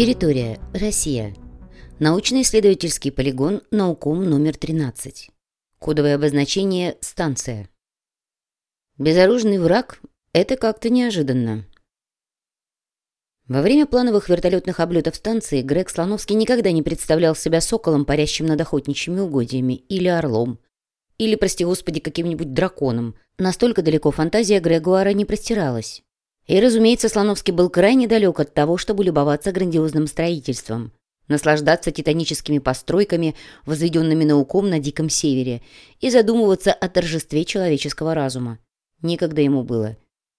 Территория. Россия. Научно-исследовательский полигон «Науком» номер 13. Кодовое обозначение «Станция». Безоружный враг – это как-то неожиданно. Во время плановых вертолетных облетов станции Грег Слоновский никогда не представлял себя соколом, парящим над охотничьими угодьями, или орлом, или, прости господи, каким-нибудь драконом. Настолько далеко фантазия Грегуара не простиралась. И, разумеется, Слоновский был крайне далек от того, чтобы любоваться грандиозным строительством, наслаждаться титаническими постройками, возведенными науком на Диком Севере, и задумываться о торжестве человеческого разума. Никогда ему было.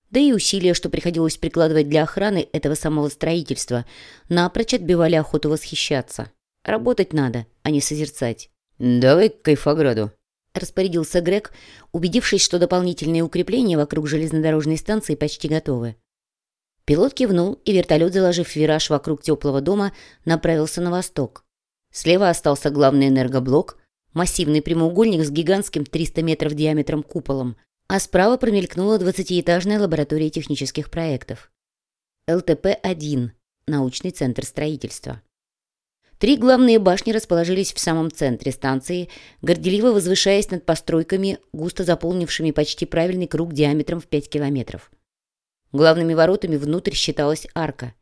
Да и усилия, что приходилось прикладывать для охраны этого самого строительства, напрочь отбивали охоту восхищаться. Работать надо, а не созерцать. «Давай к Кайфограду», — распорядился Грег, убедившись, что дополнительные укрепления вокруг железнодорожной станции почти готовы. Пилот кивнул, и вертолет, заложив вираж вокруг теплого дома, направился на восток. Слева остался главный энергоблок, массивный прямоугольник с гигантским 300 метров диаметром куполом, а справа промелькнула 20-этажная лаборатория технических проектов. ЛТП-1, научный центр строительства. Три главные башни расположились в самом центре станции, горделиво возвышаясь над постройками, густо заполнившими почти правильный круг диаметром в 5 километров. Главными воротами внутрь считалась арка.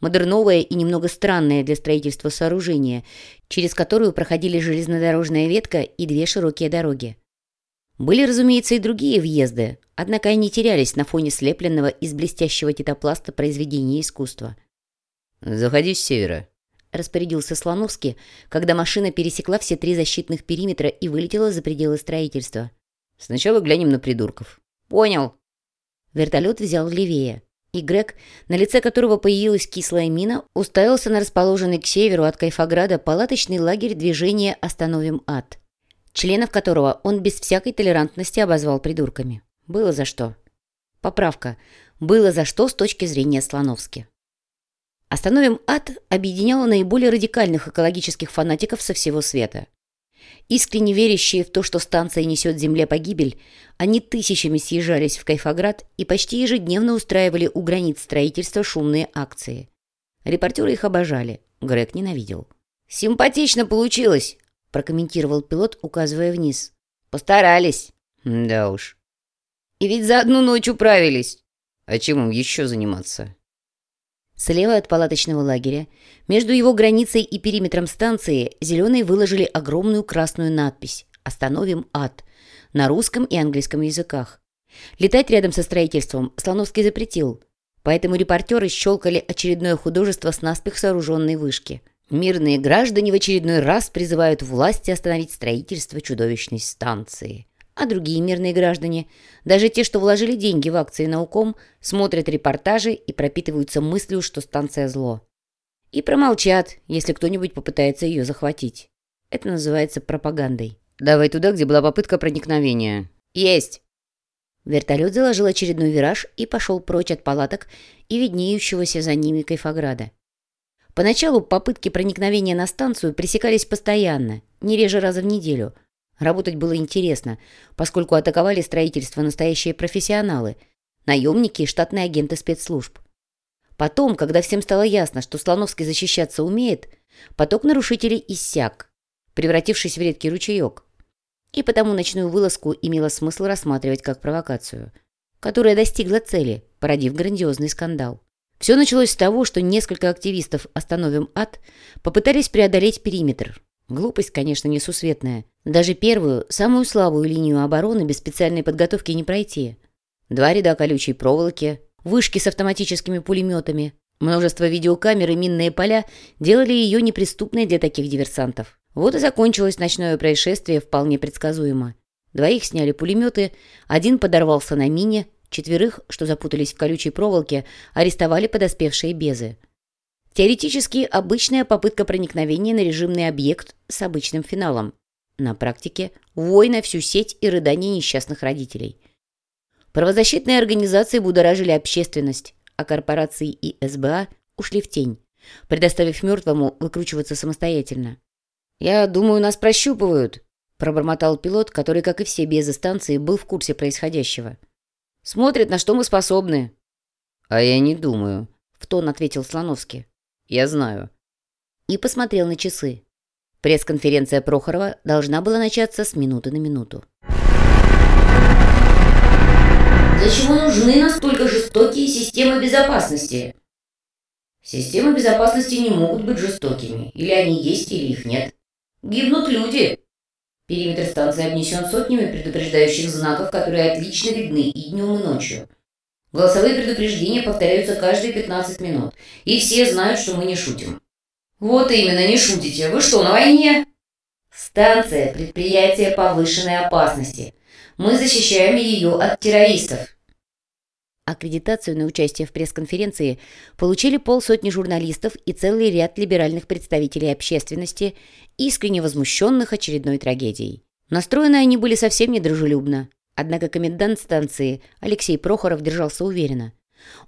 Модерновое и немного странное для строительства сооружение, через которую проходили железнодорожная ветка и две широкие дороги. Были, разумеется, и другие въезды, однако они терялись на фоне слепленного из блестящего титопласта произведения искусства. «Заходи с севера», — распорядился Слоновский, когда машина пересекла все три защитных периметра и вылетела за пределы строительства. «Сначала глянем на придурков». «Понял». Вертолет взял левее, и Грег, на лице которого появилась кислая мина, уставился на расположенный к северу от Кайфограда палаточный лагерь движения «Остановим ад», членов которого он без всякой толерантности обозвал придурками. Было за что. Поправка. Было за что с точки зрения Слоновски. «Остановим ад» объединяла наиболее радикальных экологических фанатиков со всего света. Искренне верящие в то, что станция несет Земле погибель, они тысячами съезжались в Кайфоград и почти ежедневно устраивали у границ строительства шумные акции. Репортеры их обожали, Грег ненавидел. «Симпатично получилось», – прокомментировал пилот, указывая вниз. «Постарались». «Да уж». «И ведь за одну ночь управились». «А чем им еще заниматься?» Слева от палаточного лагеря, между его границей и периметром станции, зеленые выложили огромную красную надпись «Остановим ад» на русском и английском языках. Летать рядом со строительством Слоновский запретил, поэтому репортеры щелкали очередное художество с наспех сооруженной вышки. Мирные граждане в очередной раз призывают власти остановить строительство чудовищной станции. А другие мирные граждане, даже те, что вложили деньги в акции науком, смотрят репортажи и пропитываются мыслью, что станция зло. И промолчат, если кто-нибудь попытается ее захватить. Это называется пропагандой. «Давай туда, где была попытка проникновения». «Есть!» Вертолет заложил очередной вираж и пошел прочь от палаток и виднеющегося за ними Кайфограда. Поначалу попытки проникновения на станцию пресекались постоянно, не реже раза в неделю – Работать было интересно, поскольку атаковали строительство настоящие профессионалы, наемники и штатные агенты спецслужб. Потом, когда всем стало ясно, что Слоновский защищаться умеет, поток нарушителей иссяк, превратившись в редкий ручеек. И потому ночную вылазку имело смысл рассматривать как провокацию, которая достигла цели, породив грандиозный скандал. Все началось с того, что несколько активистов «Остановим ад» попытались преодолеть периметр, Глупость, конечно, несусветная. Даже первую, самую слабую линию обороны без специальной подготовки не пройти. Два ряда колючей проволоки, вышки с автоматическими пулеметами, множество видеокамер и минные поля делали ее неприступной для таких диверсантов. Вот и закончилось ночное происшествие вполне предсказуемо. Двоих сняли пулеметы, один подорвался на мине, четверых, что запутались в колючей проволоке, арестовали подоспевшие безы. Теоретически обычная попытка проникновения на режимный объект с обычным финалом. На практике вой на всю сеть и рыдание несчастных родителей. Правозащитные организации будоражили общественность, а корпорации и СБА ушли в тень, предоставив мертвому выкручиваться самостоятельно. «Я думаю, нас прощупывают», – пробормотал пилот, который, как и все безы станции, был в курсе происходящего. «Смотрят, на что мы способны». «А я не думаю», – в тон ответил Слоновский. Я знаю. И посмотрел на часы. Пресс-конференция Прохорова должна была начаться с минуты на минуту. Для чего нужны настолько жестокие системы безопасности? Системы безопасности не могут быть жестокими. Или они есть, или их нет. Гибнут люди. Периметр станции обнесен сотнями предупреждающих знаков, которые отлично видны и днем, и ночью. Голосовые предупреждения повторяются каждые 15 минут. И все знают, что мы не шутим. Вот именно, не шутите. Вы что, на войне? Станция – предприятие повышенной опасности. Мы защищаем ее от террористов. Аккредитацию на участие в пресс-конференции получили полсотни журналистов и целый ряд либеральных представителей общественности, искренне возмущенных очередной трагедией. Настроены они были совсем недружелюбно. Однако комендант станции Алексей Прохоров держался уверенно.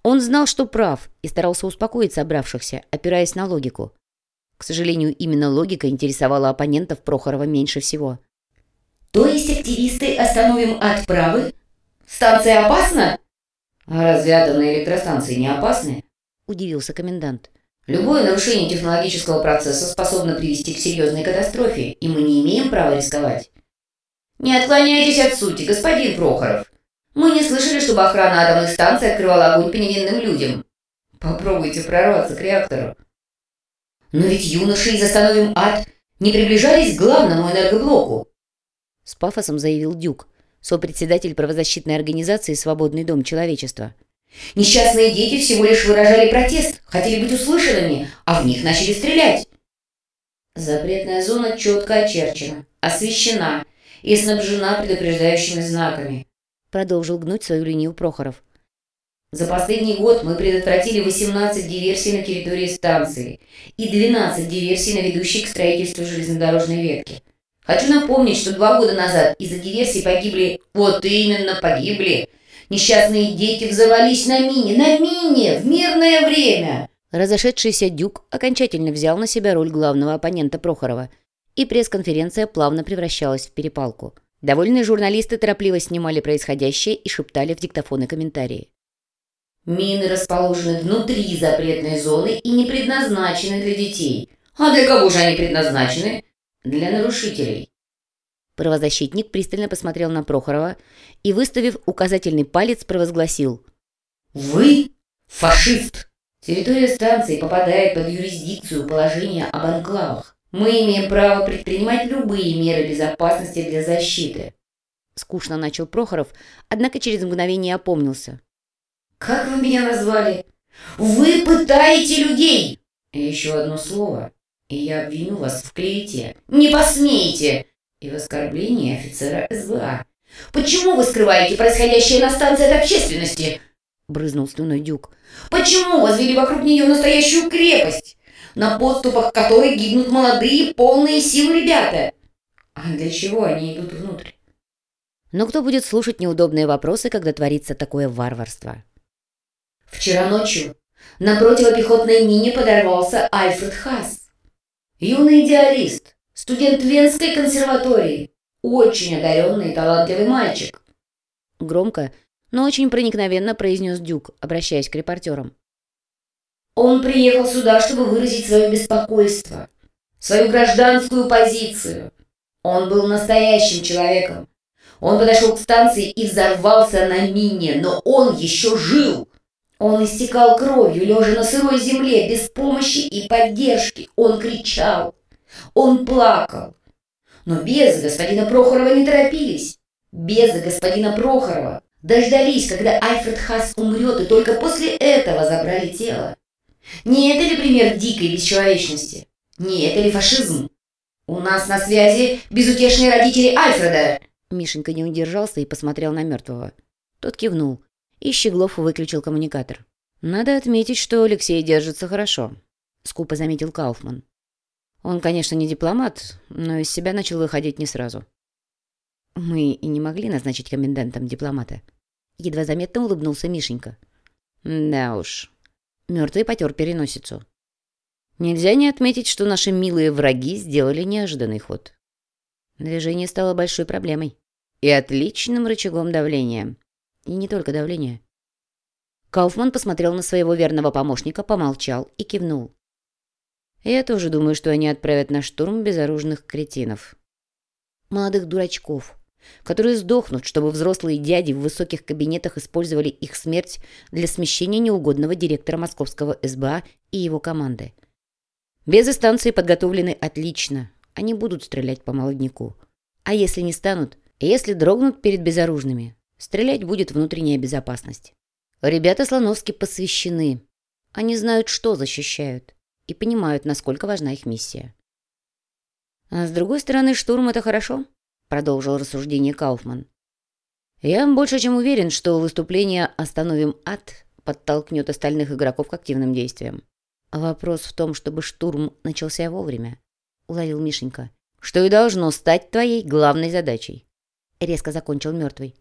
Он знал, что прав, и старался успокоить собравшихся, опираясь на логику. К сожалению, именно логика интересовала оппонентов Прохорова меньше всего. «То есть активисты остановим отправы? Станция опасна?» «А разве атомные электростанции не опасны?» – удивился комендант. «Любое нарушение технологического процесса способно привести к серьезной катастрофе, и мы не имеем права рисковать». «Не отклоняйтесь от сути, господин Прохоров. Мы не слышали, чтобы охрана атомных станций открывала огонь по невинным людям. Попробуйте прорваться к реактору». «Но ведь юноши из «Остановим ад» не приближались к главному энергоблоку», – с пафосом заявил Дюк сопредседатель правозащитной организации «Свободный дом человечества». «Несчастные дети всего лишь выражали протест, хотели быть услышанными, а в них начали стрелять». Запретная зона четко очерчена, освещена и снабжена предупреждающими знаками. Продолжил гнуть свою линию Прохоров. За последний год мы предотвратили 18 диверсий на территории станции и 12 диверсий на ведущей к строительству железнодорожной ветки. Хочу напомнить, что два года назад из-за диверсии погибли... Вот именно, погибли. Несчастные дети взорвались на мине. На мине! В мирное время! Разошедшийся Дюк окончательно взял на себя роль главного оппонента Прохорова, и пресс-конференция плавно превращалась в перепалку. Довольные журналисты торопливо снимали происходящее и шептали в диктофоны комментарии. «Мины расположены внутри запретной зоны и не предназначены для детей. А для кого же они предназначены? для нарушителей. Правозащитник пристально посмотрел на Прохорова и, выставив указательный палец, провозгласил. «Вы фашист! Территория станции попадает под юрисдикцию положения об анклавах. Мы имеем право предпринимать любые меры безопасности для защиты». Скучно начал Прохоров, однако через мгновение опомнился. «Как вы меня назвали? Вы пытаете людей!» «Еще одно слово, и я обвиню вас в клевете. Не посмеете! И в оскорблении офицера СВА. Почему вы скрываете происходящее на станции от общественности? Брызнул слюной Дюк. Почему возвели вокруг нее настоящую крепость, на подступах которой гибнут молодые, полные сил ребята? А для чего они идут внутрь? Но кто будет слушать неудобные вопросы, когда творится такое варварство? Вчера ночью на противопехотной мине подорвался Альфред Хасс. Юный идеалист, студент Венской консерватории, очень одаренный и талантливый мальчик. Громко, но очень проникновенно произнес Дюк, обращаясь к репортерам. Он приехал сюда, чтобы выразить свое беспокойство, свою гражданскую позицию. Он был настоящим человеком. Он подошел к станции и взорвался на мине, но он еще жил. Он истекал кровью, лежа на сырой земле, без помощи и поддержки. Он кричал. Он плакал. Но без господина Прохорова не торопились. Без господина Прохорова дождались, когда Альфред Хас умрет, и только после этого забрали тело. Не это ли пример дикой бесчеловечности? Не это ли фашизм? У нас на связи безутешные родители Альфреда. Мишенька не удержался и посмотрел на мертвого. Тот кивнул и Щеглов выключил коммуникатор. «Надо отметить, что Алексей держится хорошо», — скупо заметил Кауфман. Он, конечно, не дипломат, но из себя начал выходить не сразу. Мы и не могли назначить комендантом дипломата. Едва заметно улыбнулся Мишенька. Да уж. Мертвый потер переносицу. Нельзя не отметить, что наши милые враги сделали неожиданный ход. Движение стало большой проблемой и отличным рычагом давления. И не только давление. Кауфман посмотрел на своего верного помощника, помолчал и кивнул. Я тоже думаю, что они отправят на штурм безоружных кретинов. Молодых дурачков, которые сдохнут, чтобы взрослые дяди в высоких кабинетах использовали их смерть для смещения неугодного директора московского СБА и его команды. Без станции подготовлены отлично. Они будут стрелять по молодняку. А если не станут, если дрогнут перед безоружными, стрелять будет внутренняя безопасность. Ребята Слоновски посвящены. Они знают, что защищают и понимают, насколько важна их миссия. А с другой стороны, штурм — это хорошо, продолжил рассуждение Кауфман. Я больше чем уверен, что выступление «Остановим ад» подтолкнет остальных игроков к активным действиям. Вопрос в том, чтобы штурм начался вовремя, уловил Мишенька, что и должно стать твоей главной задачей. Резко закончил мертвый.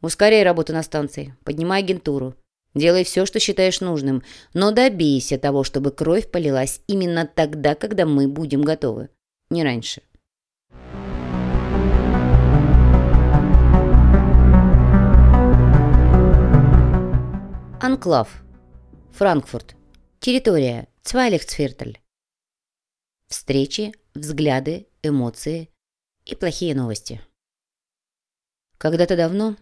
Ускоряй работу на станции, поднимай агентуру, Делай все, что считаешь нужным, но добейся того, чтобы кровь полилась именно тогда, когда мы будем готовы. Не раньше. Анклав. Франкфурт. Территория. Цвайлихцвертель. Встречи, взгляды, эмоции и плохие новости. Когда-то давно...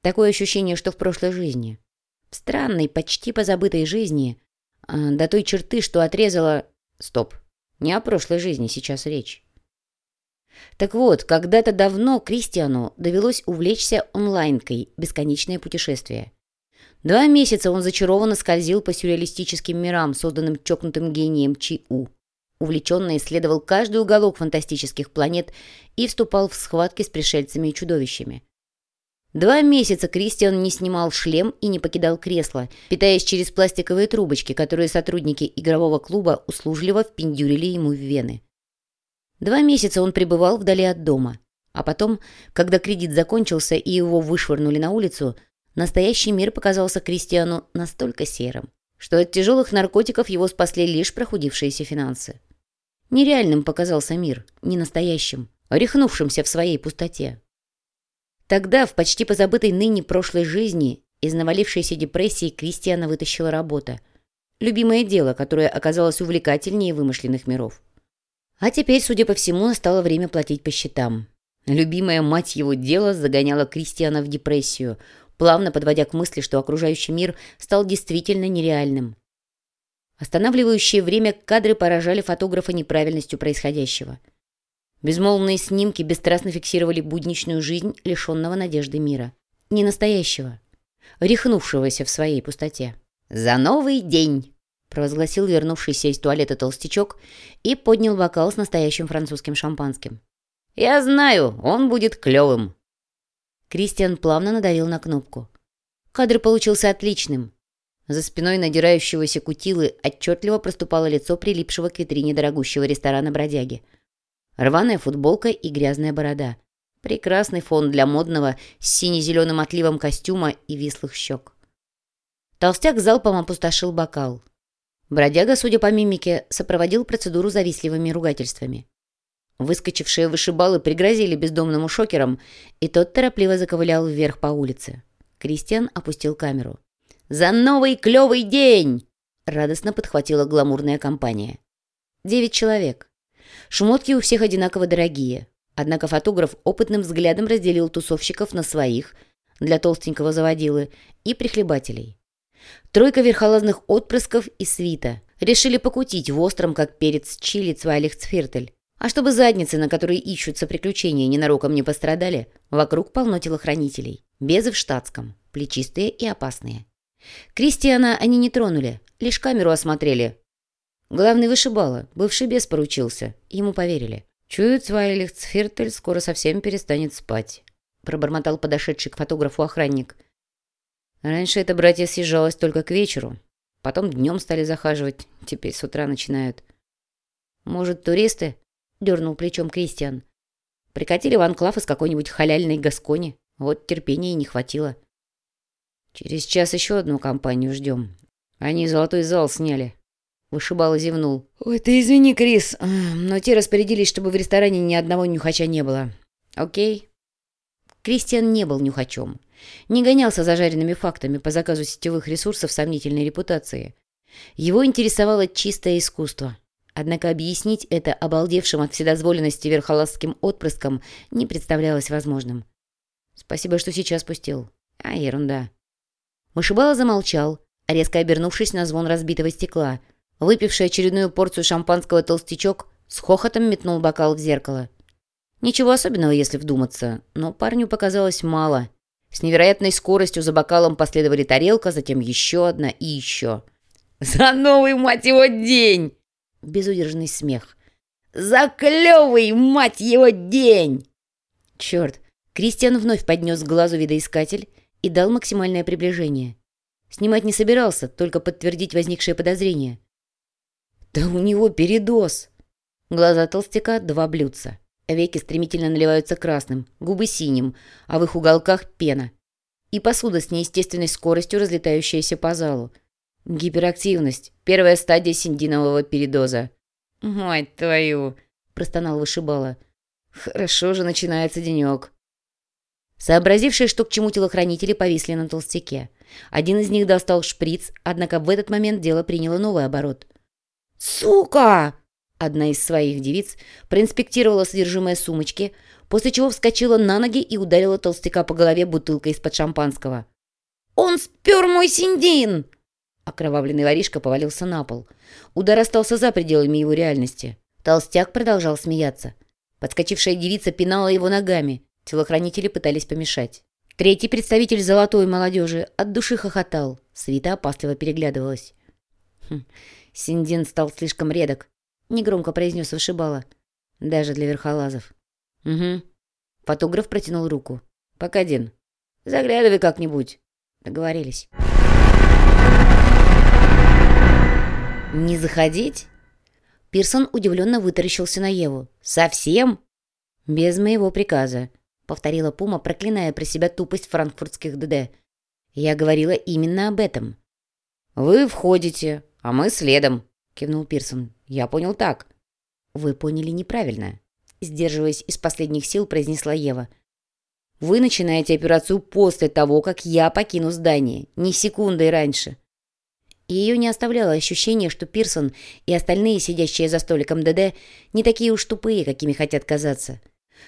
Такое ощущение, что в прошлой жизни странной, почти позабытой жизни, а, до той черты, что отрезала... Стоп, не о прошлой жизни сейчас речь. Так вот, когда-то давно Кристиану довелось увлечься онлайнкой «Бесконечное путешествие». Два месяца он зачарованно скользил по сюрреалистическим мирам, созданным чокнутым гением Чи-У. Увлеченно исследовал каждый уголок фантастических планет и вступал в схватки с пришельцами и чудовищами. Два месяца Кристиан не снимал шлем и не покидал кресло, питаясь через пластиковые трубочки, которые сотрудники игрового клуба услужливо впендюрили ему в вены. Два месяца он пребывал вдали от дома. А потом, когда кредит закончился и его вышвырнули на улицу, настоящий мир показался Кристиану настолько серым, что от тяжелых наркотиков его спасли лишь прохудившиеся финансы. Нереальным показался мир, не настоящим, рехнувшимся в своей пустоте. Тогда, в почти позабытой ныне прошлой жизни, из навалившейся депрессии Кристиана вытащила работа. Любимое дело, которое оказалось увлекательнее вымышленных миров. А теперь, судя по всему, настало время платить по счетам. Любимая мать его дело загоняла Кристиана в депрессию, плавно подводя к мысли, что окружающий мир стал действительно нереальным. Останавливающее время кадры поражали фотографа неправильностью происходящего – Безмолвные снимки бесстрастно фиксировали будничную жизнь лишенного надежды мира. Не настоящего, рехнувшегося в своей пустоте. «За новый день!» – провозгласил вернувшийся из туалета толстячок и поднял бокал с настоящим французским шампанским. «Я знаю, он будет клевым!» Кристиан плавно надавил на кнопку. Кадр получился отличным. За спиной надирающегося кутилы отчетливо проступало лицо прилипшего к витрине дорогущего ресторана бродяги – Рваная футболка и грязная борода. Прекрасный фон для модного с сине-зеленым отливом костюма и вислых щек. Толстяк залпом опустошил бокал. Бродяга, судя по мимике, сопроводил процедуру завистливыми ругательствами. Выскочившие вышибалы пригрозили бездомному шокером, и тот торопливо заковылял вверх по улице. Кристиан опустил камеру. «За новый клевый день!» Радостно подхватила гламурная компания. Девять человек. Шмотки у всех одинаково дорогие. Однако фотограф опытным взглядом разделил тусовщиков на своих, для толстенького заводилы, и прихлебателей. Тройка верхолазных отпрысков и свита решили покутить в остром, как перец чили Цвайлихцфиртель. А чтобы задницы, на которые ищутся приключения, ненароком не пострадали, вокруг полно телохранителей. Безы в штатском, плечистые и опасные. Кристиана они не тронули, лишь камеру осмотрели, Главный вышибала, бывший бес поручился. Ему поверили. Чуют Цвайлихцфиртель скоро совсем перестанет спать. Пробормотал подошедший к фотографу охранник. Раньше это братья съезжалось только к вечеру. Потом днем стали захаживать. Теперь с утра начинают. Может, туристы? Дернул плечом Кристиан. Прикатили в анклав из какой-нибудь халяльной Гаскони. Вот терпения и не хватило. Через час еще одну компанию ждем. Они золотой зал сняли. Вышибало зевнул. «Ой, ты извини, Крис, но те распорядились, чтобы в ресторане ни одного нюхача не было. Окей?» Кристиан не был нюхачом. Не гонялся за жареными фактами по заказу сетевых ресурсов сомнительной репутации. Его интересовало чистое искусство. Однако объяснить это обалдевшим от вседозволенности верхолазским отпрыском не представлялось возможным. «Спасибо, что сейчас пустил. А, ерунда». Вышибала замолчал, резко обернувшись на звон разбитого стекла. Выпивший очередную порцию шампанского толстячок с хохотом метнул бокал в зеркало. Ничего особенного, если вдуматься, но парню показалось мало. С невероятной скоростью за бокалом последовали тарелка, затем еще одна и еще. «За новый, мать его, день!» Безудержный смех. «За клевый, мать его, день!» Черт! Кристиан вновь поднес к глазу видоискатель и дал максимальное приближение. Снимать не собирался, только подтвердить возникшее подозрение. «Да у него передоз!» Глаза толстяка — два блюдца. Веки стремительно наливаются красным, губы синим, а в их уголках пена. И посуда с неестественной скоростью, разлетающаяся по залу. Гиперактивность. Первая стадия синдинового передоза. «Мать твою!» – простонал вышибала. «Хорошо же начинается денек». Сообразившие, что к чему телохранители повисли на толстяке. Один из них достал шприц, однако в этот момент дело приняло новый оборот. «Сука!» Одна из своих девиц проинспектировала содержимое сумочки, после чего вскочила на ноги и ударила толстяка по голове бутылкой из-под шампанского. «Он спер мой синдин!» Окровавленный воришка повалился на пол. Удар остался за пределами его реальности. Толстяк продолжал смеяться. Подскочившая девица пинала его ногами. Телохранители пытались помешать. Третий представитель золотой молодежи от души хохотал. Свита опасливо переглядывалась. Хм, Синдин стал слишком редок негромко произнес вышибала. Даже для верхолазов. Угу. Фотограф протянул руку. Пока, Дин. Заглядывай как-нибудь. Договорились. Не заходить? Пирсон удивленно вытаращился на Еву. «Совсем?» «Без моего приказа», — повторила Пума, проклиная про себя тупость франкфуртских ДД. «Я говорила именно об этом». «Вы входите, а мы следом», — кивнул Пирсон. «Я понял так». «Вы поняли неправильно», — сдерживаясь из последних сил, произнесла Ева. «Вы начинаете операцию после того, как я покину здание, ни секундой раньше». И ее не оставляло ощущение, что Пирсон и остальные, сидящие за столиком ДД, не такие уж тупые, какими хотят казаться.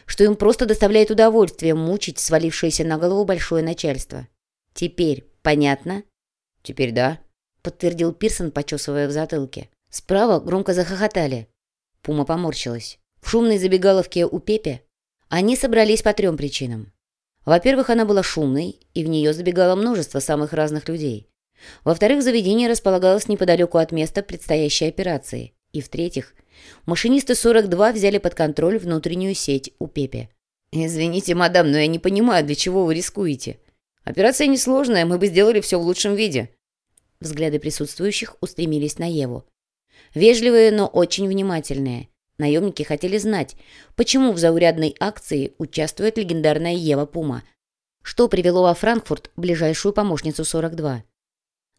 Что им просто доставляет удовольствие мучить свалившееся на голову большое начальство. Теперь понятно? Теперь да, подтвердил Пирсон, почесывая в затылке. Справа громко захохотали. Пума поморщилась. В шумной забегаловке у Пепе они собрались по трем причинам. Во-первых, она была шумной, и в нее забегало множество самых разных людей. Во-вторых, заведение располагалось неподалеку от места предстоящей операции. И в-третьих, машинисты 42 взяли под контроль внутреннюю сеть у Пепе. «Извините, мадам, но я не понимаю, для чего вы рискуете. Операция несложная, мы бы сделали все в лучшем виде». Взгляды присутствующих устремились на Еву. Вежливые, но очень внимательные. Наемники хотели знать, почему в заурядной акции участвует легендарная Ева Пума, что привело во Франкфурт ближайшую помощницу 42.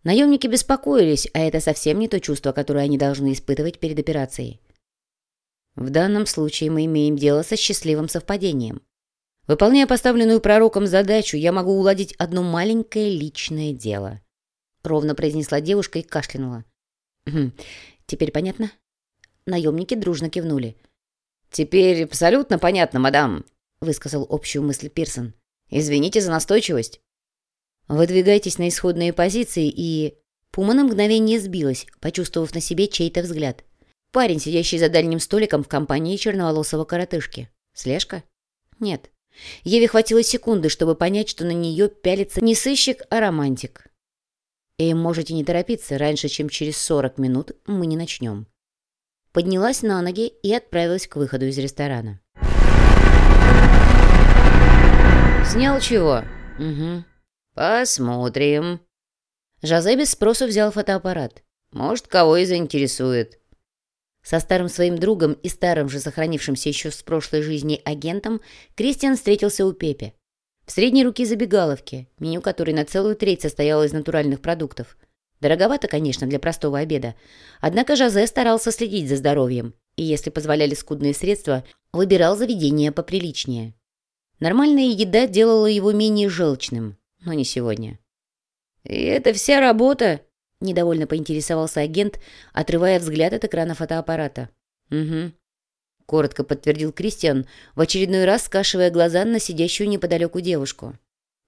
Наемники беспокоились, а это совсем не то чувство, которое они должны испытывать перед операцией. В данном случае мы имеем дело со счастливым совпадением. Выполняя поставленную пророком задачу, я могу уладить одно маленькое личное дело. Ровно произнесла девушка и кашлянула. «Хм, Теперь понятно?» Наемники дружно кивнули. «Теперь абсолютно понятно, мадам», — высказал общую мысль Пирсон. «Извините за настойчивость». «Выдвигайтесь на исходные позиции и...» Пума на мгновение сбилась, почувствовав на себе чей-то взгляд. Парень, сидящий за дальним столиком в компании черноволосого коротышки. Слежка? Нет. Еве хватило секунды, чтобы понять, что на нее пялится не сыщик, а романтик. И можете не торопиться, раньше, чем через 40 минут мы не начнем. Поднялась на ноги и отправилась к выходу из ресторана. «Снял чего?» «Угу. Посмотрим». Жозе без спросу взял фотоаппарат. «Может, кого и заинтересует». Со старым своим другом и старым же сохранившимся еще с прошлой жизни агентом Кристиан встретился у Пепе. В средней руке забегаловки, меню которой на целую треть состояло из натуральных продуктов. Дороговато, конечно, для простого обеда. Однако Жозе старался следить за здоровьем, и, если позволяли скудные средства, выбирал заведение поприличнее. Нормальная еда делала его менее желчным, но не сегодня. «И это вся работа?» Недовольно поинтересовался агент, отрывая взгляд от экрана фотоаппарата. «Угу», — коротко подтвердил Кристиан, в очередной раз скашивая глаза на сидящую неподалеку девушку.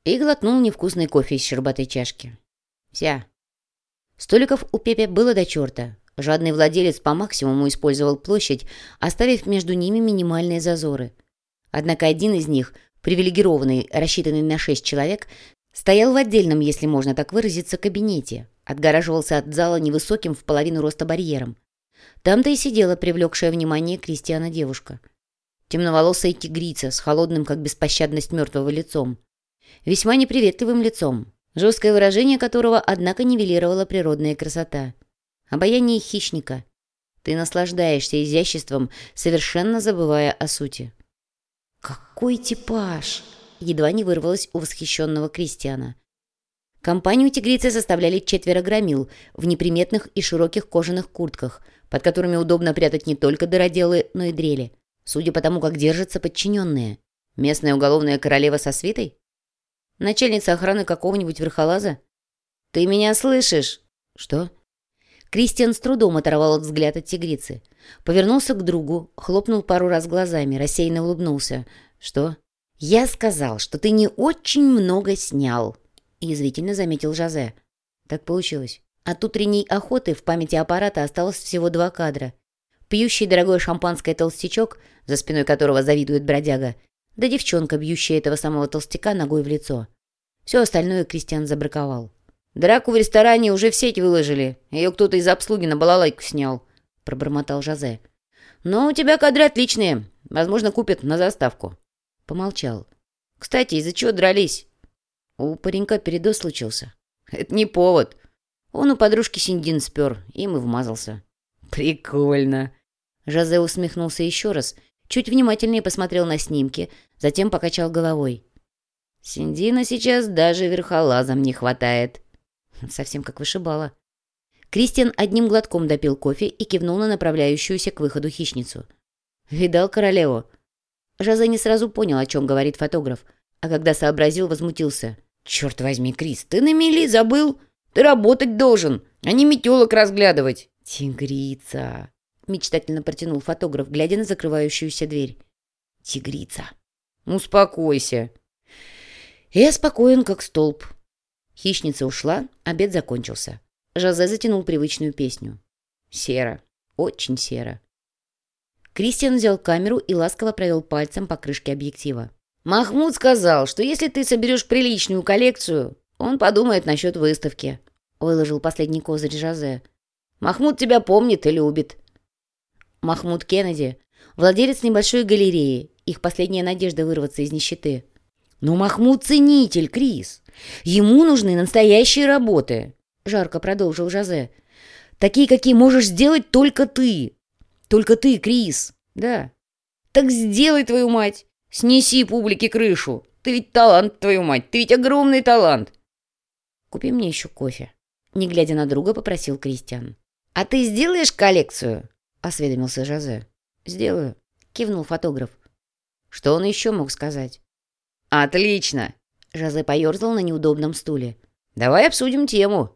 И глотнул невкусный кофе из щербатой чашки. «Вся». Столиков у Пепе было до черта. Жадный владелец по максимуму использовал площадь, оставив между ними минимальные зазоры. Однако один из них, привилегированный, рассчитанный на шесть человек, стоял в отдельном, если можно так выразиться, кабинете, отгораживался от зала невысоким в половину роста барьером. Там-то и сидела привлекшая внимание Кристиана девушка. Темноволосая тигрица с холодным, как беспощадность мертвого лицом. Весьма неприветливым лицом, жесткое выражение которого, однако, нивелировала природная красота. Обаяние хищника. Ты наслаждаешься изяществом, совершенно забывая о сути. «Какой типаж!» Едва не вырвалось у восхищенного Кристиана. Компанию тигрицы составляли четверо громил в неприметных и широких кожаных куртках, под которыми удобно прятать не только дыроделы, но и дрели. Судя по тому, как держатся подчиненные. Местная уголовная королева со свитой? Начальница охраны какого-нибудь верхолаза? «Ты меня слышишь?» «Что?» Кристиан с трудом оторвал взгляд от тигрицы. Повернулся к другу, хлопнул пару раз глазами, рассеянно улыбнулся. «Что?» «Я сказал, что ты не очень много снял», — язвительно заметил Жозе. Так получилось. От утренней охоты в памяти аппарата осталось всего два кадра. Пьющий дорогое шампанское толстячок, за спиной которого завидует бродяга, да девчонка, бьющая этого самого толстяка ногой в лицо. Все остальное Кристиан забраковал. «Драку в ресторане уже в сеть выложили. Ее кто-то из обслуги на балалайку снял», — пробормотал Жозе. «Но у тебя кадры отличные. Возможно, купят на заставку». Помолчал. «Кстати, из-за чего дрались?» У паренька передоз случился. «Это не повод. Он у подружки Синдин спер, им и вмазался». «Прикольно». Жозе усмехнулся еще раз, чуть внимательнее посмотрел на снимки, затем покачал головой. «Синдина сейчас даже верхолазом не хватает». Совсем как вышибала. Кристиан одним глотком допил кофе и кивнул на направляющуюся к выходу хищницу. «Видал королеву?» Жозе не сразу понял, о чем говорит фотограф, а когда сообразил, возмутился. «Черт возьми, Крис, ты на мели забыл? Ты работать должен, а не метелок разглядывать!» «Тигрица!» — мечтательно протянул фотограф, глядя на закрывающуюся дверь. «Тигрица!» «Успокойся!» «Я спокоен, как столб». Хищница ушла, обед закончился. Жозе затянул привычную песню. «Серо, очень серо». Кристиан взял камеру и ласково провел пальцем по крышке объектива. «Махмуд сказал, что если ты соберешь приличную коллекцию, он подумает насчет выставки», — выложил последний козырь Жозе. «Махмуд тебя помнит и любит». Махмуд Кеннеди, владелец небольшой галереи, их последняя надежда вырваться из нищеты. «Но Махмуд ценитель, Крис. Ему нужны настоящие работы», — жарко продолжил Жозе. «Такие, какие можешь сделать только ты. Только ты, Крис. Да. Так сделай, твою мать. Снеси публике крышу. Ты ведь талант, твою мать. Ты ведь огромный талант. Купи мне еще кофе. Не глядя на друга, попросил Кристиан. А ты сделаешь коллекцию? Осведомился Жозе. Сделаю. Кивнул фотограф. Что он еще мог сказать? «Отлично!» Жозе поерзал на неудобном стуле. «Давай обсудим тему.